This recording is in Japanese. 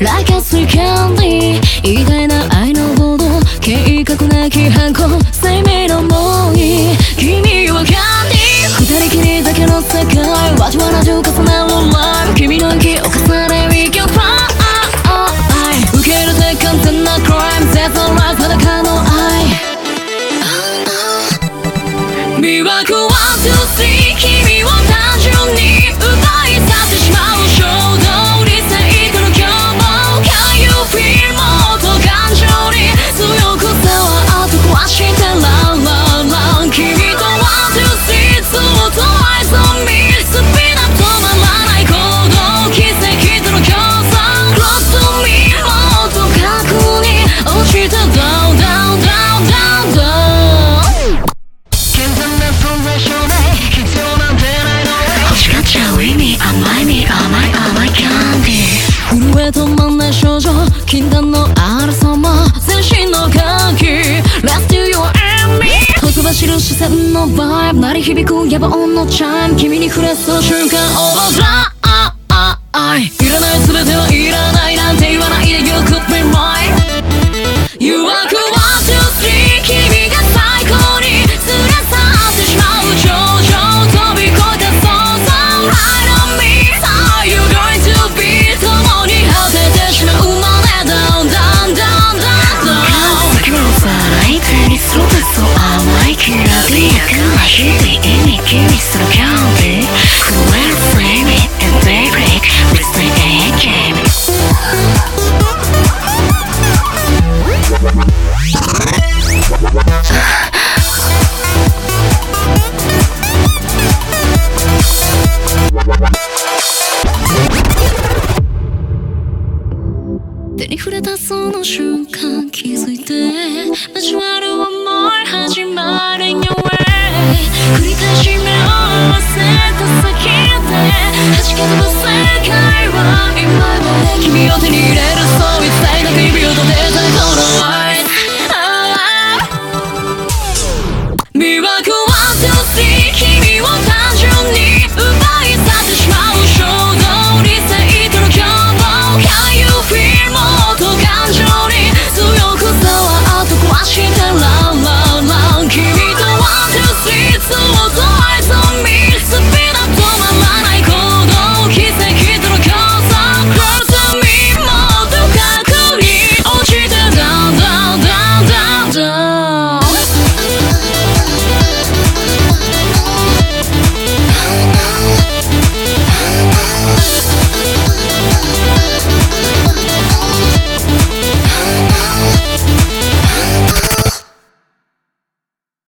Like a sweet candy 偉大な愛のほど計画なき犯行生命の猛威君はキャンディ二人きりだけの世界わじわらじ重なるライ君の息を重ねる曲受けるぜ完全なクライム絶望ライフ裸の愛魅惑は to see 君線のバイブ鳴り響く野望のチャイム君に触れその瞬間オーバーその瞬間気づいて交わる思い始まる Your way 繰り返し目を合わせた先で弾け飛ぶ世界は今まで君を手に入れるそう一切なく指を立てたこの愛君は